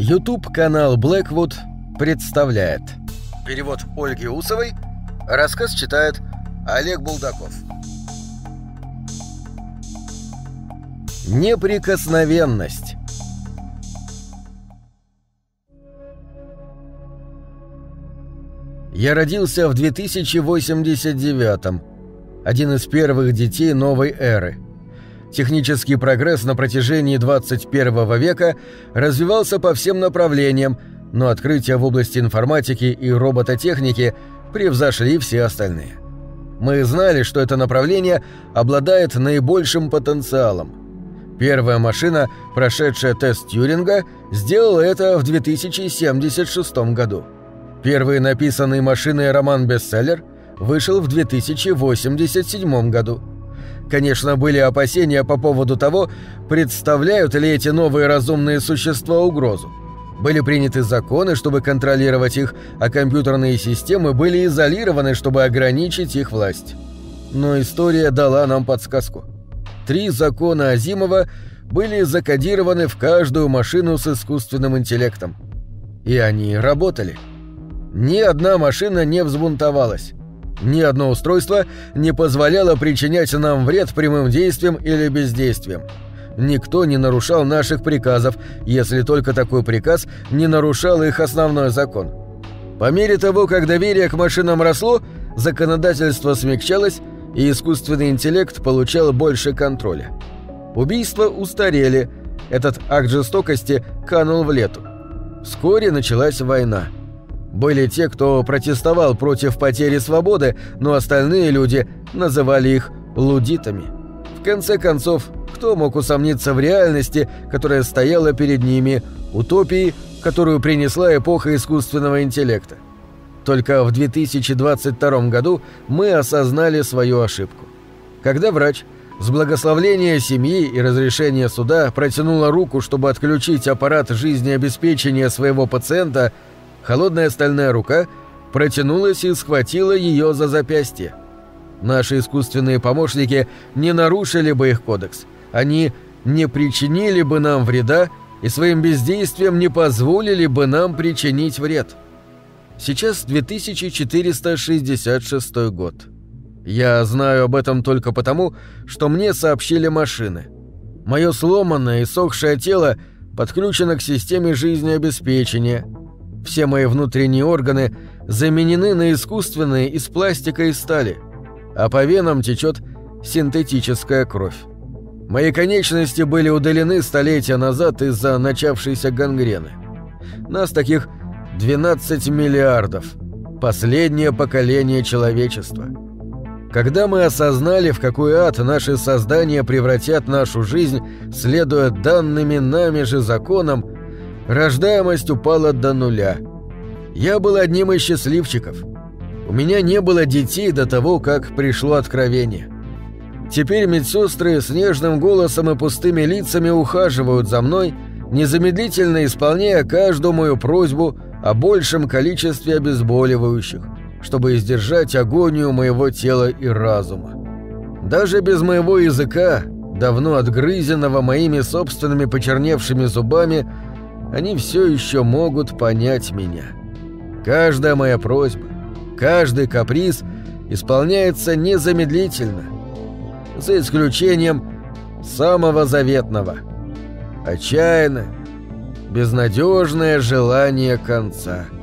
YouTube-канал Blackwood представляет. Перевод Ольги Усовой. Рассказ читает Олег Булдаков. Неприкосновенность. Я родился в 2089-м. Один из первых детей новой эры – Технический прогресс на протяжении 21 века развивался по всем направлениям, но открытия в области информатики и робототехники превзошли все остальные. Мы знали, что это направление обладает наибольшим потенциалом. Первая машина, прошедшая тест Тьюринга, сделала это в 2076 году. Первый написанный машиной роман-бестселлер вышел в 2087 году. Конечно, были опасения по поводу того, представляют ли эти новые разумные существа угрозу. Были приняты законы, чтобы контролировать их, а компьютерные системы были изолированы, чтобы ограничить их власть. Но история дала нам подсказку. Три закона Азимова были закодированы в каждую машину с искусственным интеллектом. И они работали. Ни одна машина не взбунтовалась. Ни одно устройство не позволяло причинять нам вред прямым действием или бездействием. Никто не нарушал наших приказов, если только такой приказ не нарушал их основной закон. По мере того, как доверие к машинам росло, законодательство смягчалось, и искусственный интеллект получал больше контроля. Убийства устарели, этот акт жестокости канул в лету. Вскоре началась война – были те, кто протестовал против потери свободы, но остальные люди называли их лудитами. В конце концов, кто мог усомниться в реальности, которая стояла перед ними, утопии, которую принесла эпоха искусственного интеллекта? Только в 2022 году мы осознали свою ошибку. Когда врач с благословления семьи и разрешения суда протянула руку, чтобы отключить аппарат жизнеобеспечения своего пациента – Холодная стальная рука протянулась и схватила ее за запястье. Наши искусственные помощники не нарушили бы их кодекс. Они не причинили бы нам вреда и своим бездействием не позволили бы нам причинить вред. Сейчас 2466 год. Я знаю об этом только потому, что мне сообщили машины. Мое сломанное и сохшее тело подключено к системе жизнеобеспечения – все мои внутренние органы заменены на искусственные из пластика и стали, а по венам течет синтетическая кровь. Мои конечности были удалены столетия назад из-за начавшейся гангрены. Нас таких 12 миллиардов. Последнее поколение человечества. Когда мы осознали, в какой ад наши создания превратят нашу жизнь, следуя данными нами же законам, Рождаемость упала до нуля. Я был одним из счастливчиков. У меня не было детей до того, как пришло откровение. Теперь медсестры с нежным голосом и пустыми лицами ухаживают за мной, незамедлительно исполняя каждую мою просьбу о большем количестве обезболивающих, чтобы издержать агонию моего тела и разума. Даже без моего языка, давно отгрызенного моими собственными почерневшими зубами, они все еще могут понять меня. Каждая моя просьба, каждый каприз исполняется незамедлительно, за исключением самого заветного, отчаянное, безнадежное желание конца –